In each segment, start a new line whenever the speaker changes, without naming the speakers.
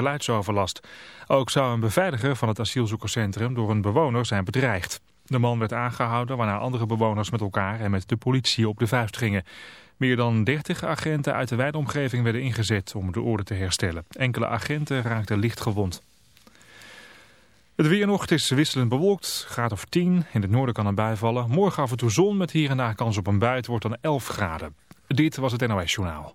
geluidsoverlast. Ook zou een beveiliger van het asielzoekerscentrum door een bewoner zijn bedreigd. De man werd aangehouden waarna andere bewoners met elkaar en met de politie op de vuist gingen. Meer dan 30 agenten uit de wijde omgeving werden ingezet om de orde te herstellen. Enkele agenten raakten licht gewond. Het weer nog, is wisselend bewolkt, graad of 10. In het noorden kan een bui vallen. Morgen af en toe zon met hier en daar kans op een bui. Het wordt dan 11 graden. Dit was het NOS Journaal.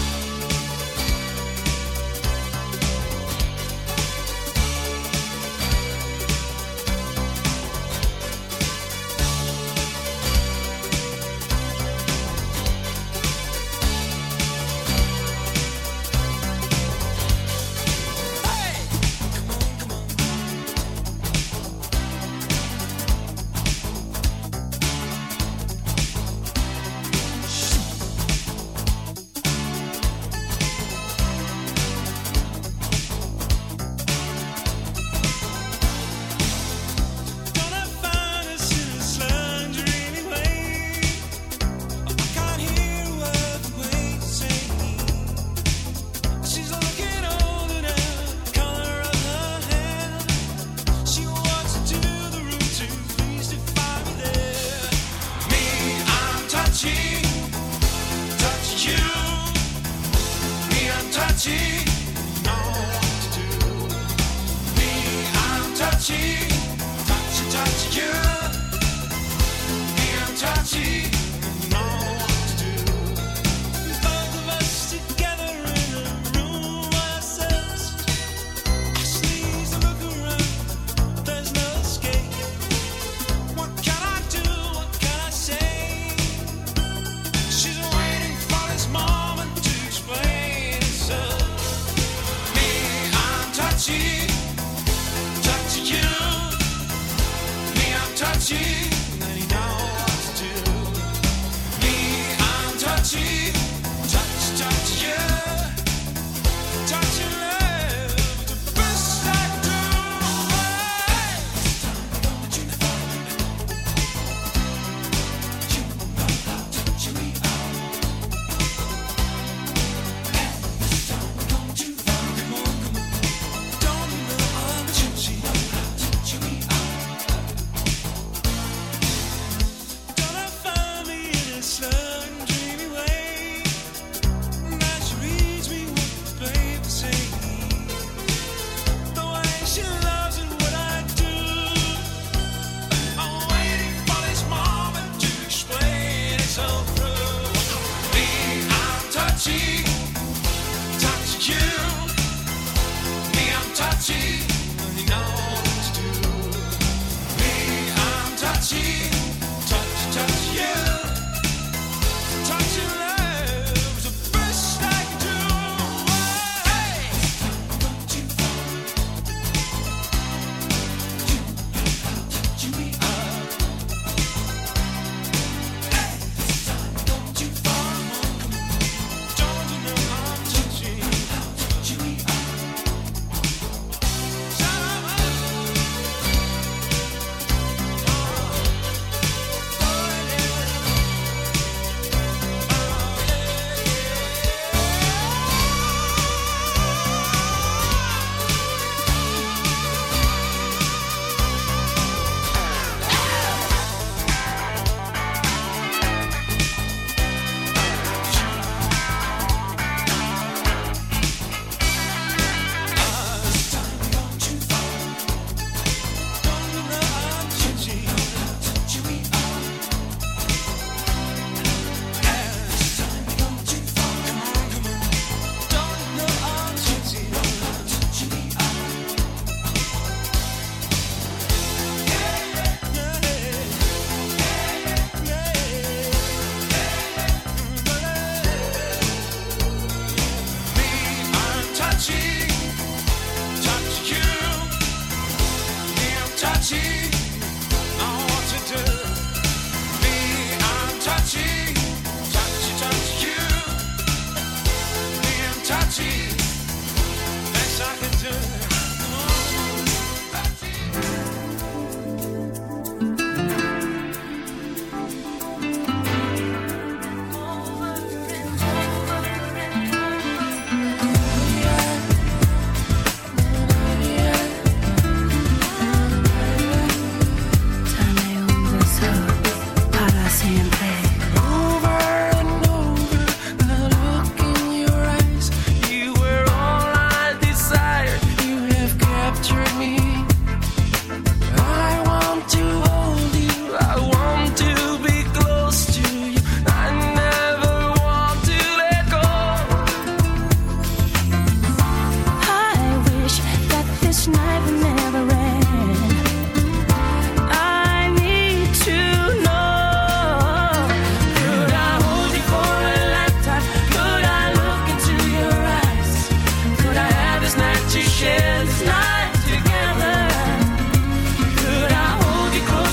she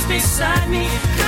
beside me.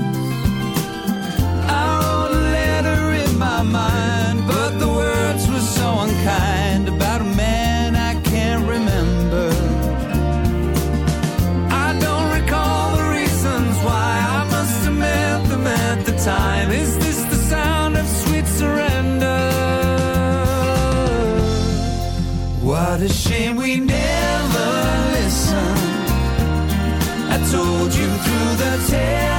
tell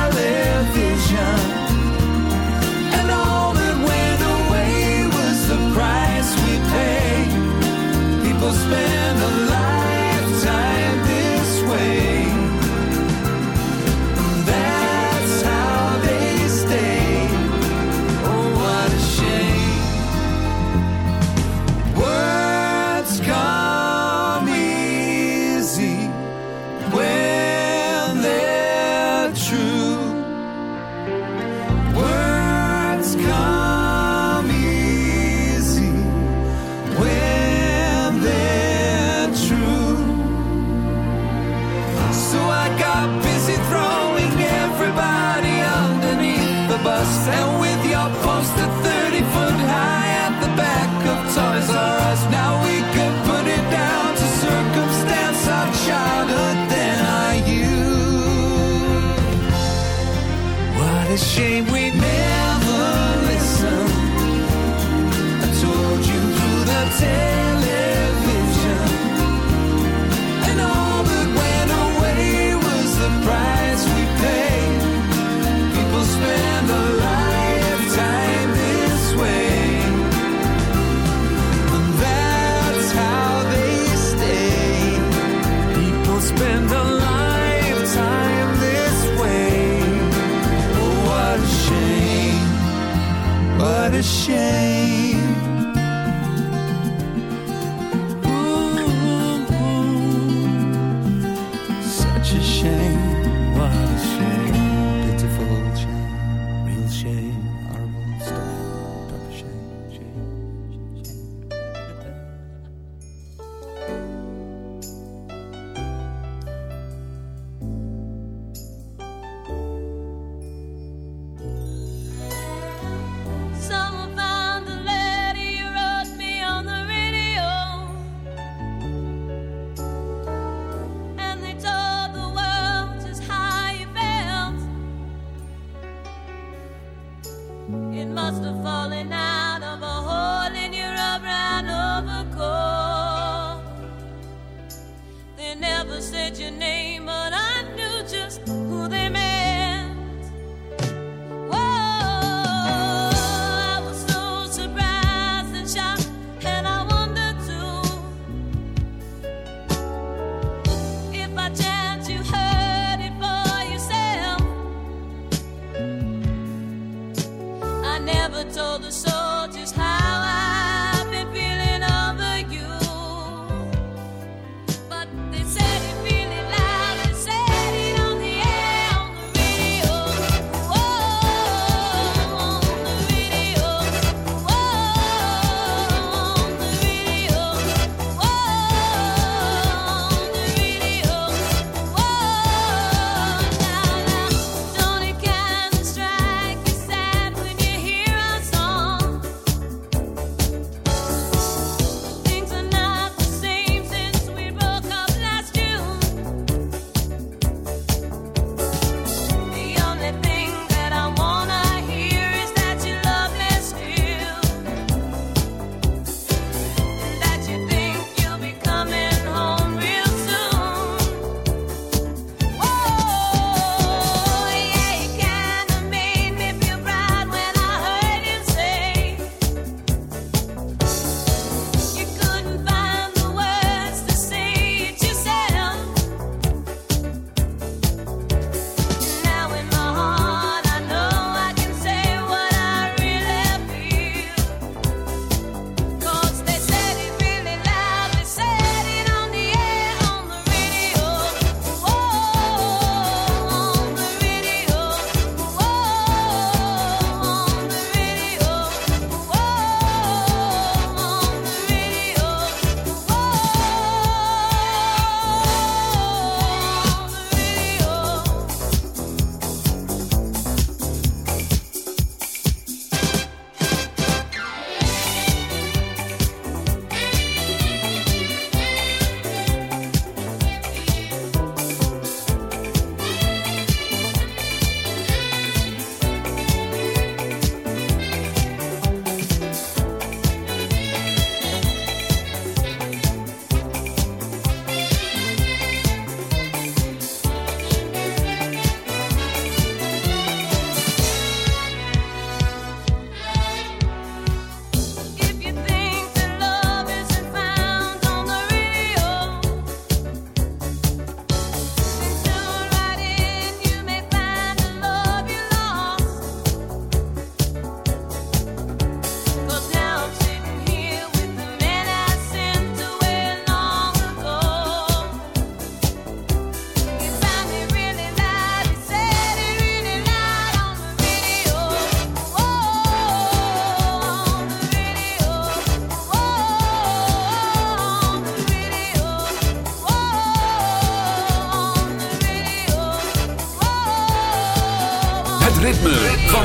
said your name, but I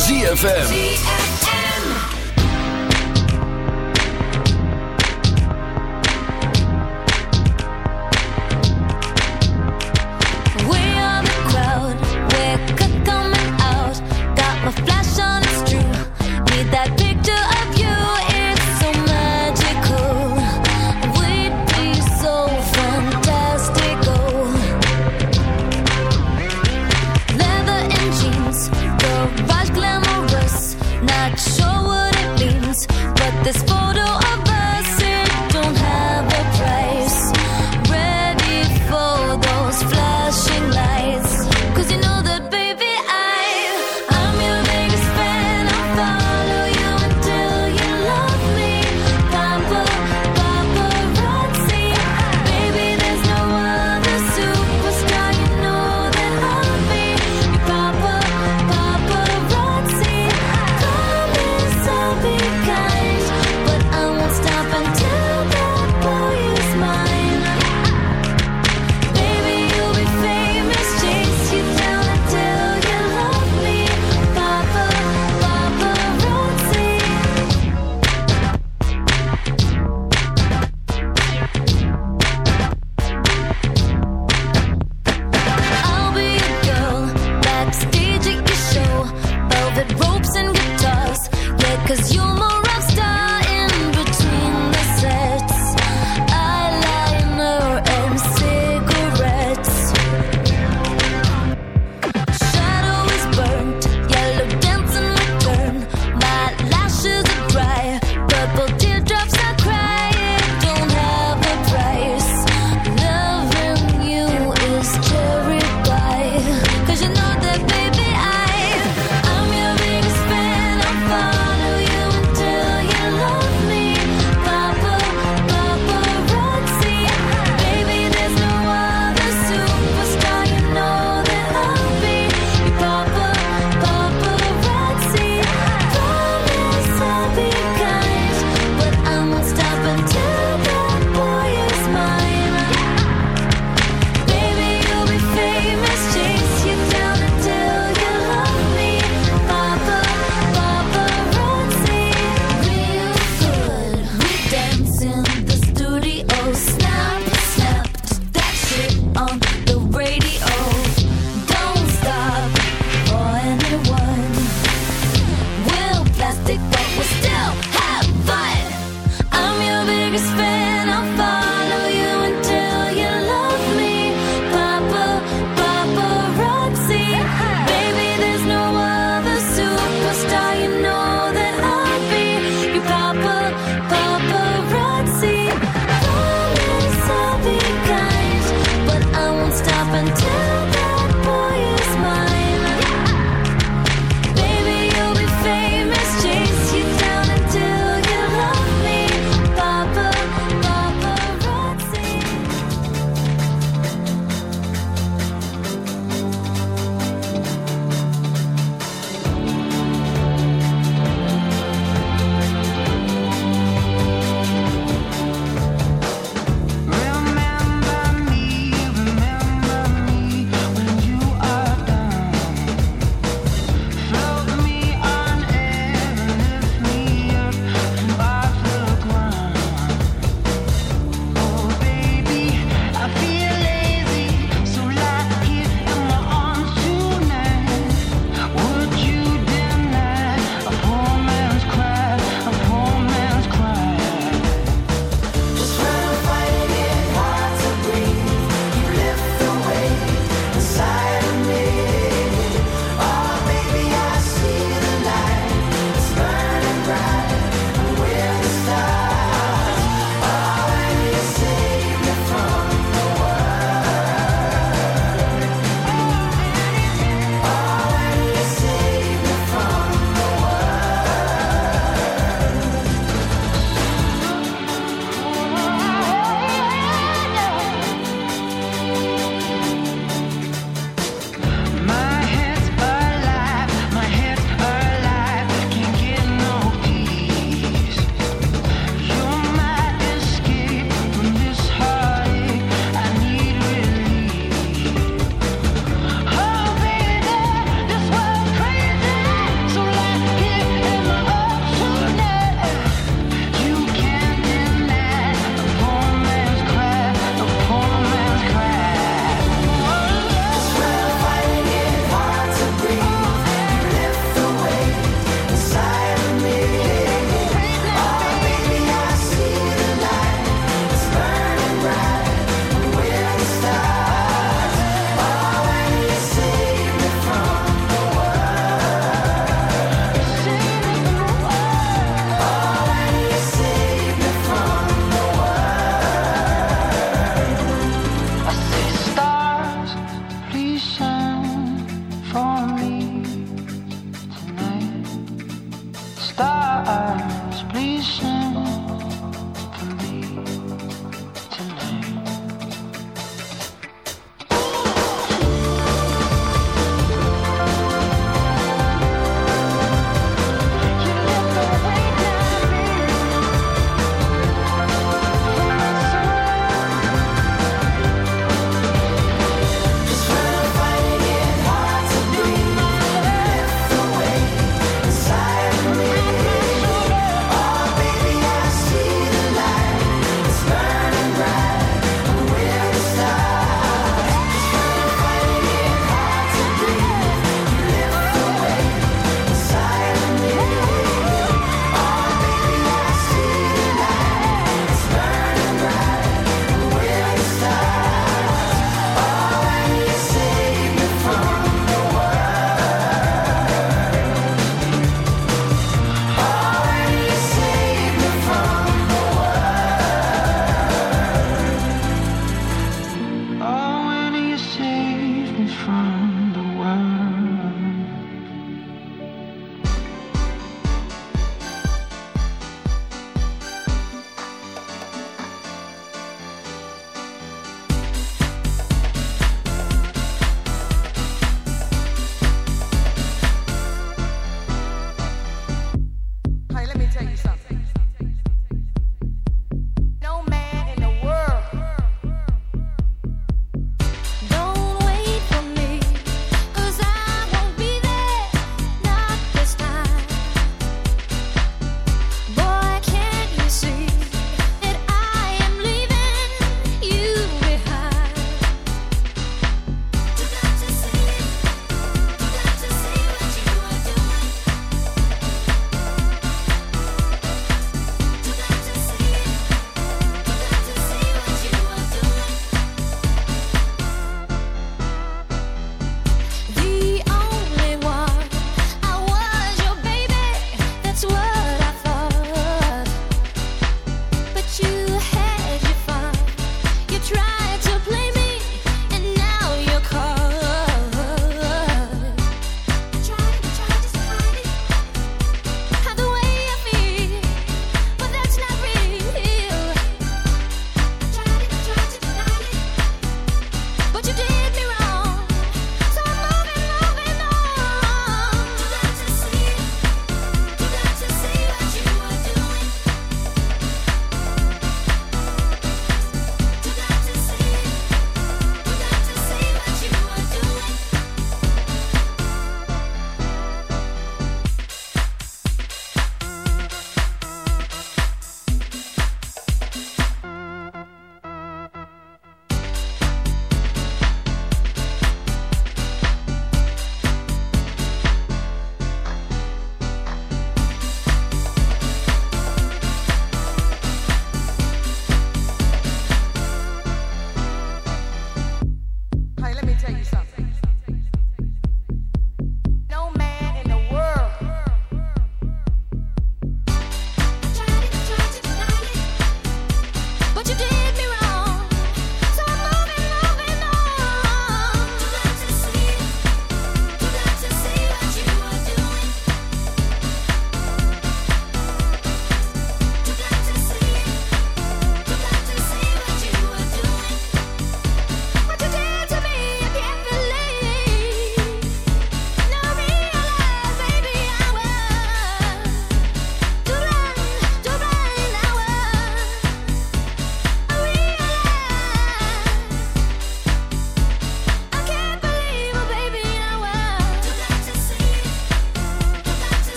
ZFM.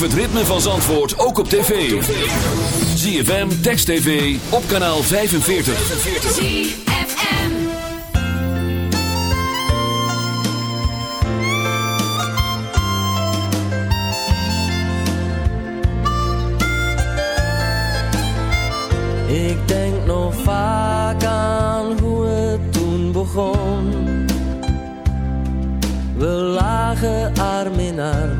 Beleef het ritme van Zandvoort ook op tv. ZFM, Text TV, op kanaal 45.
ZFM.
Ik denk nog vaak aan hoe het toen begon. We lagen arm in arm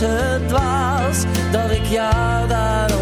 Het dwaas dat ik jou daarom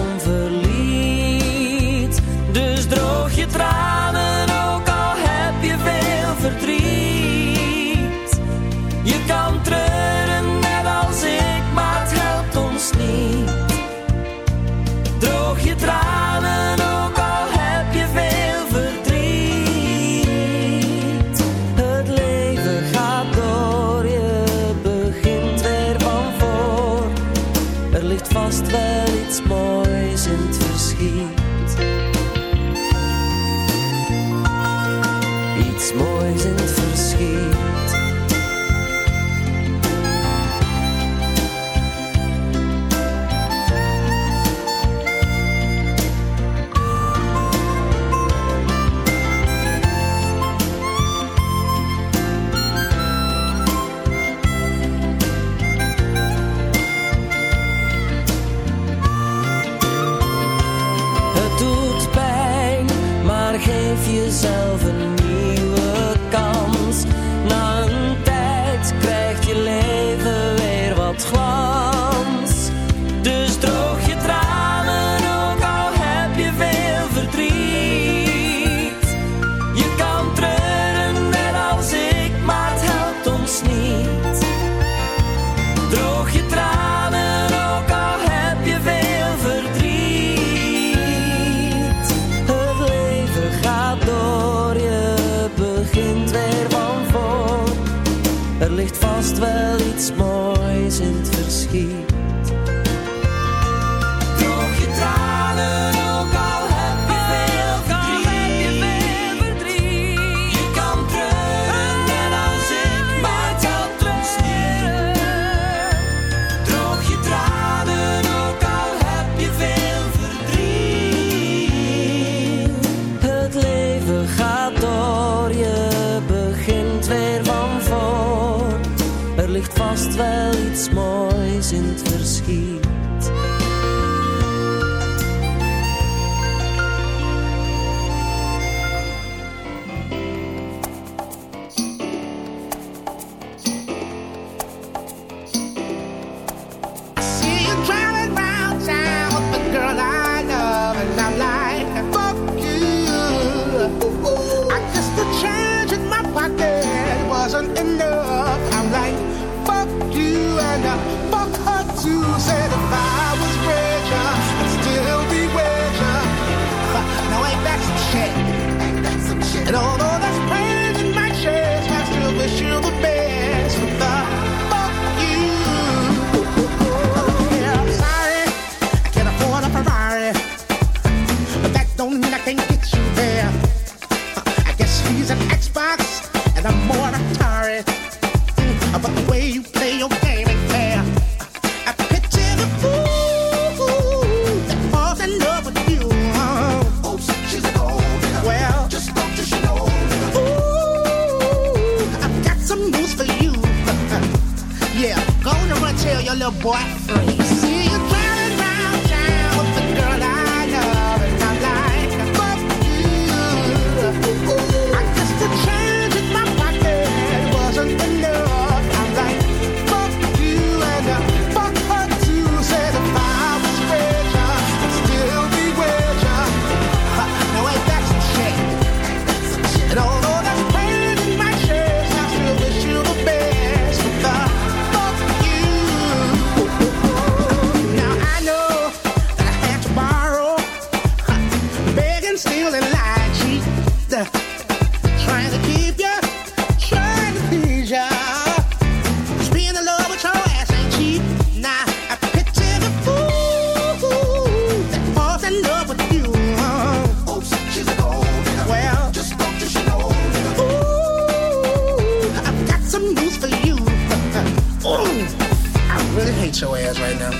your ass right now.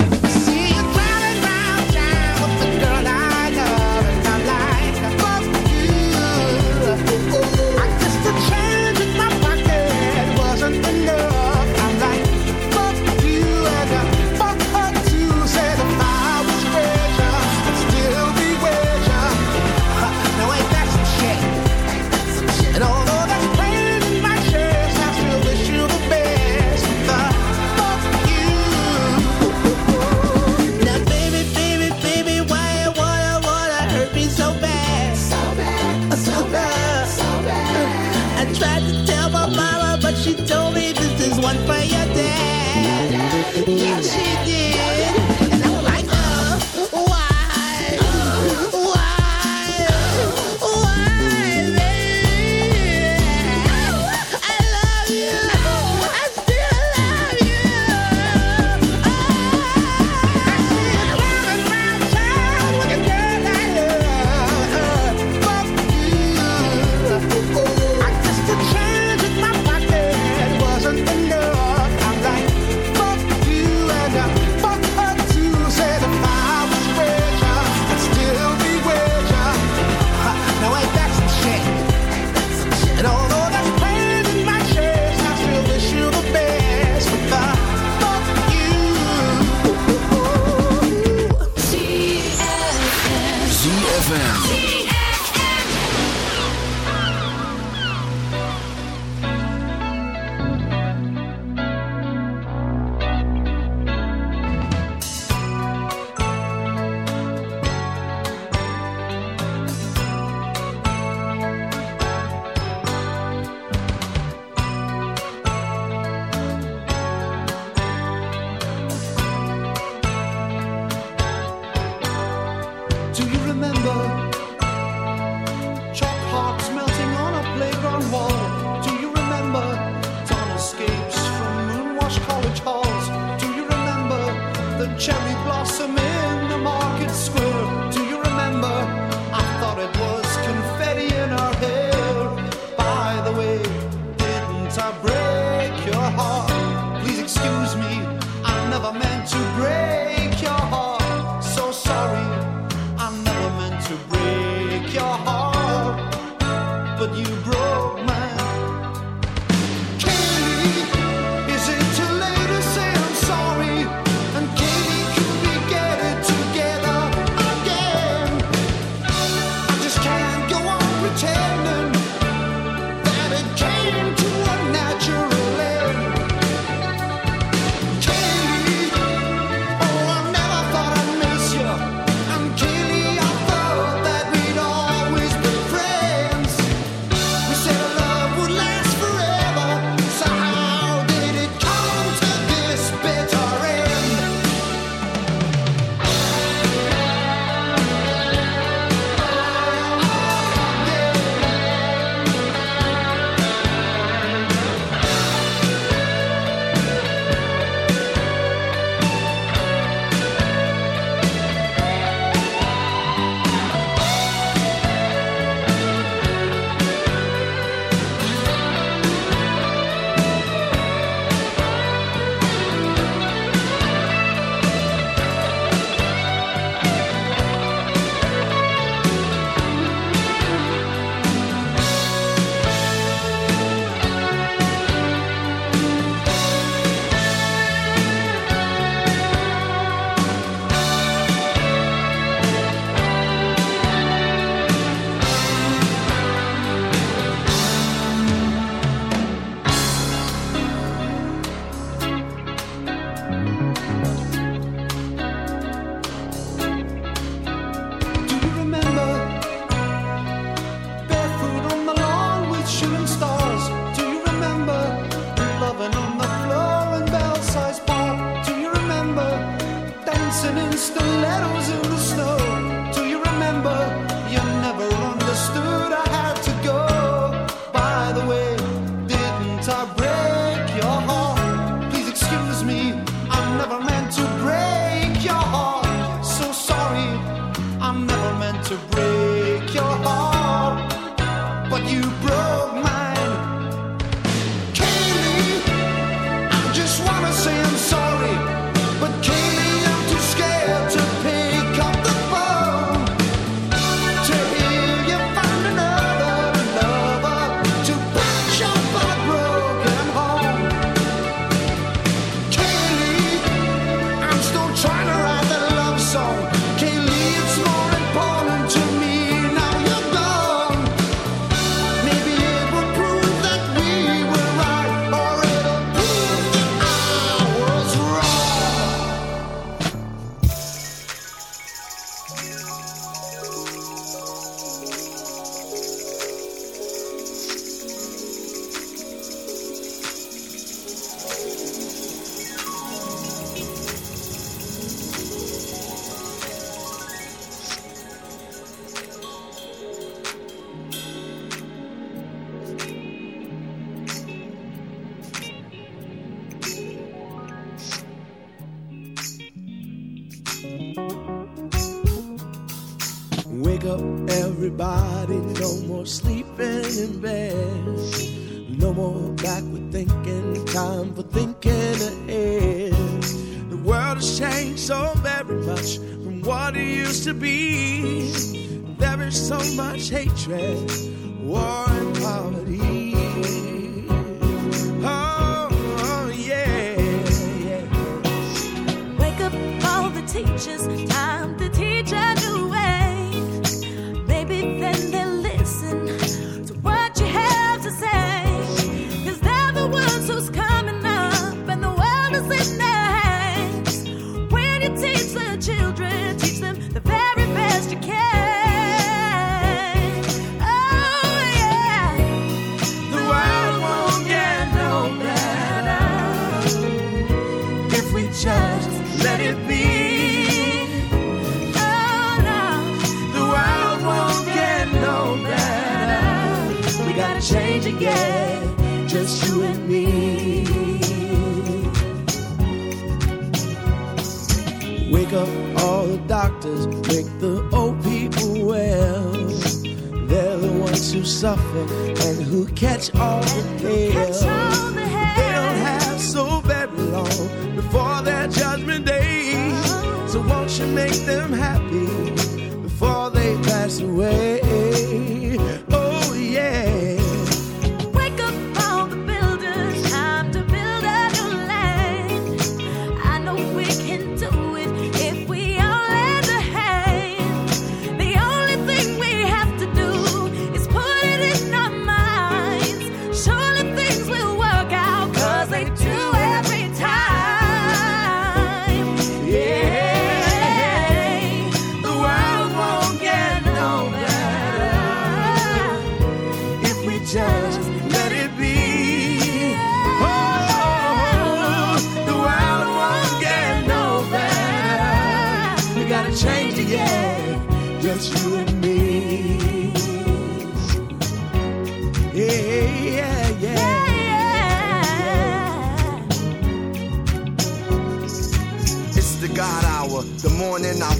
much hatred.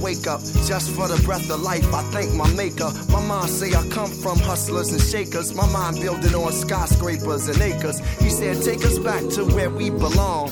wake up
just
for the breath of life. I thank my maker. My mind say I come from hustlers and shakers. My mind building on skyscrapers and acres. He said, take us back to where we belong.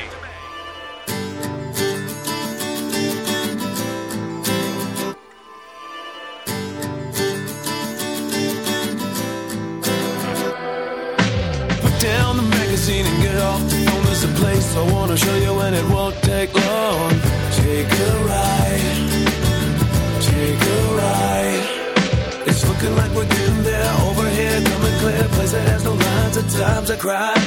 cry.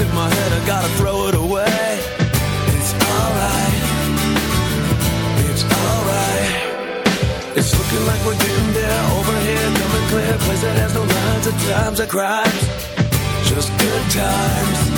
In my
head, I gotta throw it away. It's alright. It's alright. It's looking like we're getting there. Over here, coming clear. Place that has no lines of times or crimes. Just good times.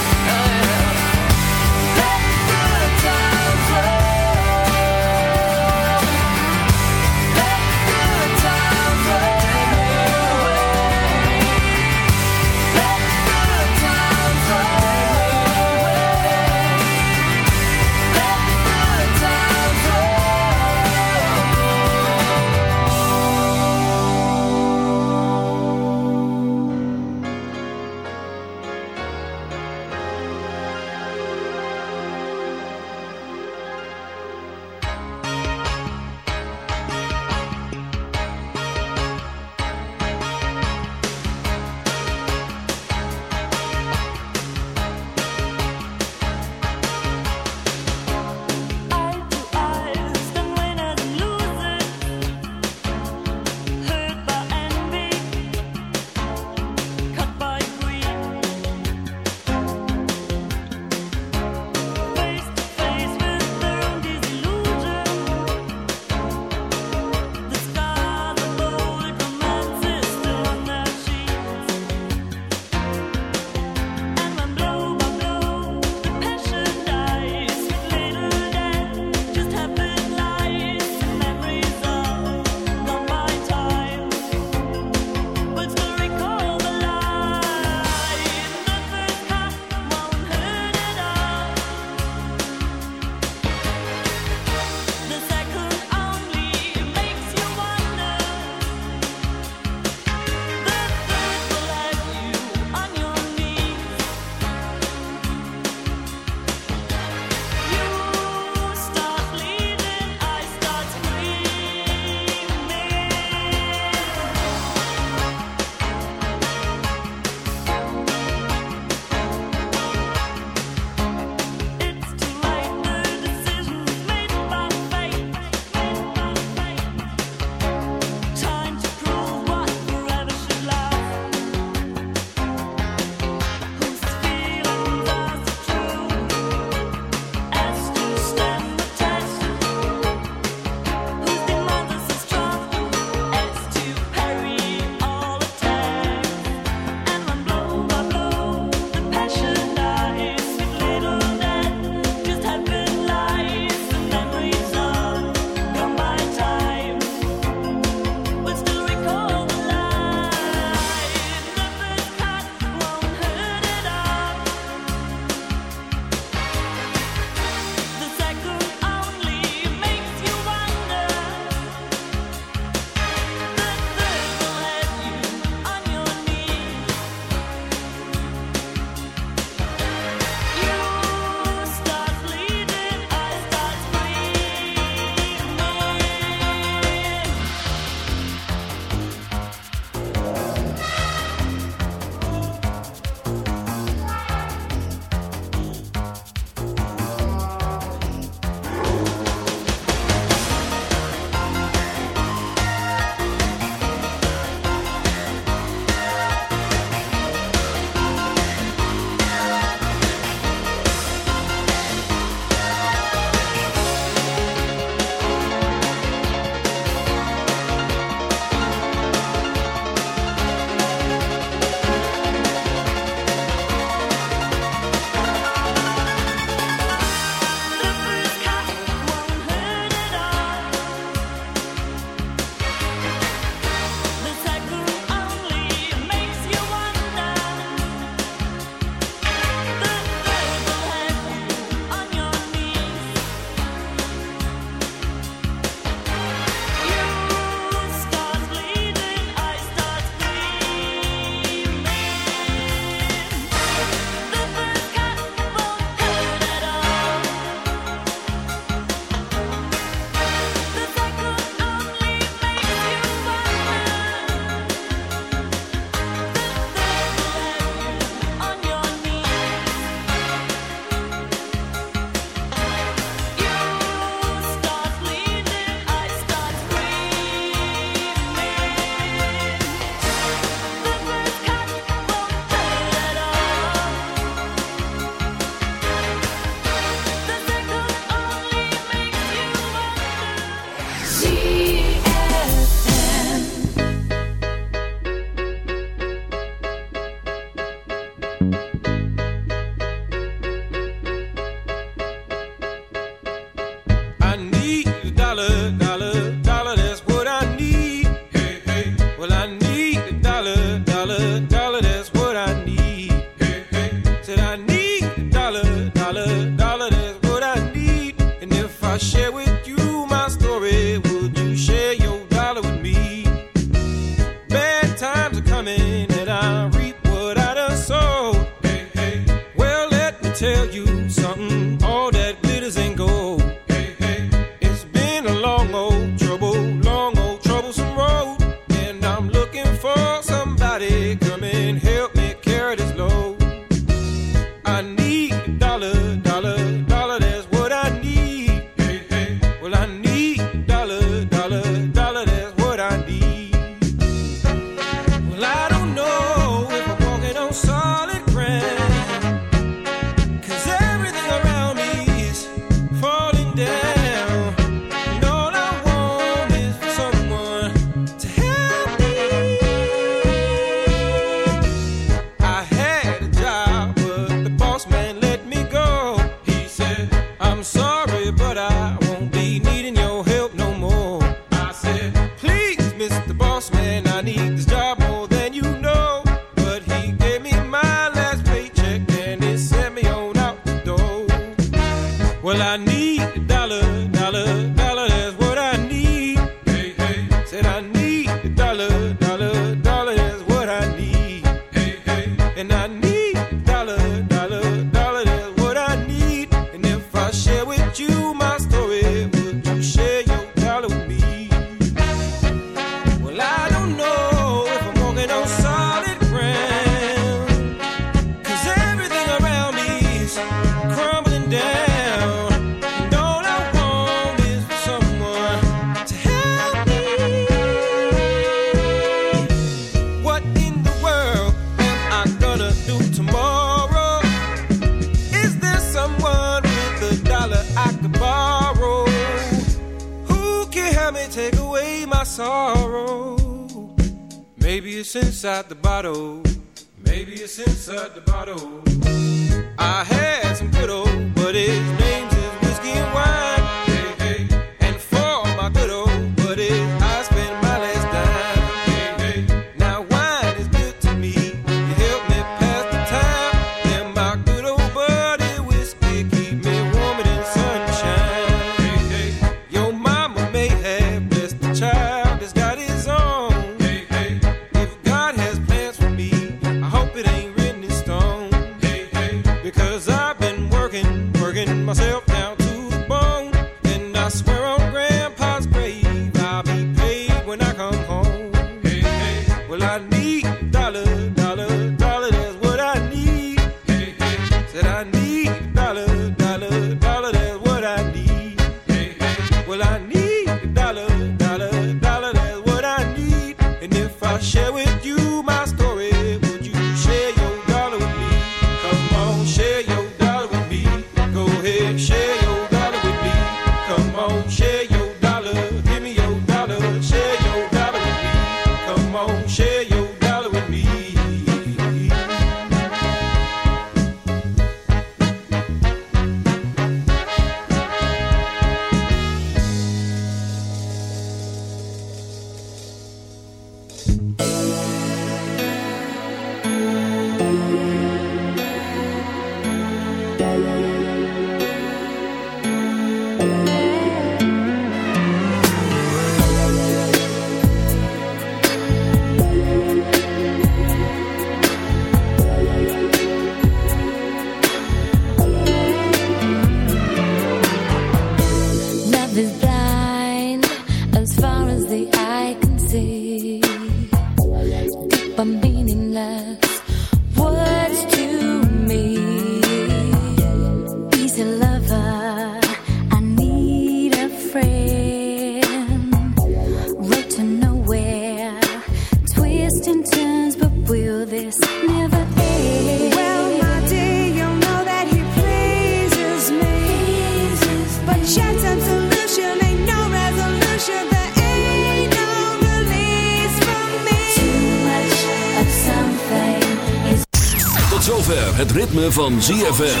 Zover het ritme van ZFM.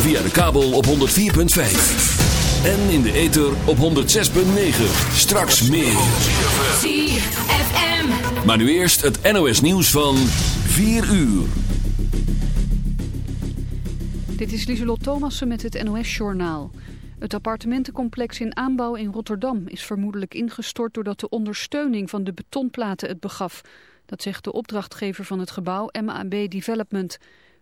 Via de kabel op 104.5.
En in de ether op 106.9. Straks meer.
ZFM.
Maar nu eerst het NOS nieuws van 4 uur.
Dit is Lieselot Thomassen met het NOS-journaal. Het appartementencomplex in aanbouw in Rotterdam is vermoedelijk ingestort doordat de ondersteuning van de betonplaten het begaf. Dat zegt de opdrachtgever van het gebouw MAB Development.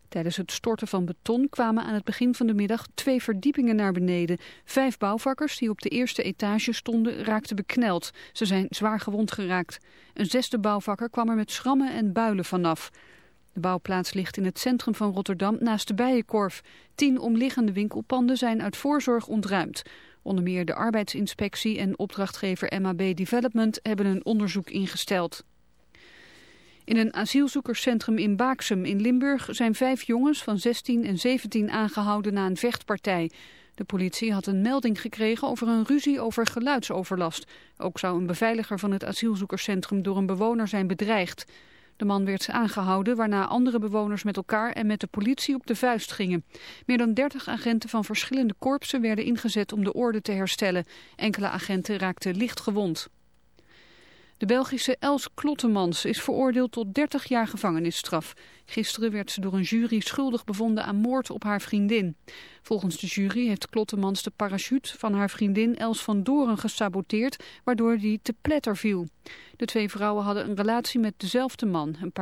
Tijdens het storten van beton kwamen aan het begin van de middag twee verdiepingen naar beneden. Vijf bouwvakkers die op de eerste etage stonden raakten bekneld. Ze zijn zwaar gewond geraakt. Een zesde bouwvakker kwam er met schrammen en builen vanaf. De bouwplaats ligt in het centrum van Rotterdam naast de Bijenkorf. Tien omliggende winkelpanden zijn uit voorzorg ontruimd. Onder meer de arbeidsinspectie en opdrachtgever MAB Development hebben een onderzoek ingesteld. In een asielzoekerscentrum in Baaksum in Limburg zijn vijf jongens van 16 en 17 aangehouden na een vechtpartij. De politie had een melding gekregen over een ruzie over geluidsoverlast. Ook zou een beveiliger van het asielzoekerscentrum door een bewoner zijn bedreigd. De man werd aangehouden waarna andere bewoners met elkaar en met de politie op de vuist gingen. Meer dan 30 agenten van verschillende korpsen werden ingezet om de orde te herstellen. Enkele agenten raakten licht gewond. De Belgische Els Klottemans is veroordeeld tot 30 jaar gevangenisstraf. Gisteren werd ze door een jury schuldig bevonden aan moord op haar vriendin. Volgens de jury heeft Klottemans de parachute van haar vriendin Els van Doren gesaboteerd, waardoor die te pletter viel. De twee vrouwen hadden een relatie met dezelfde man. Een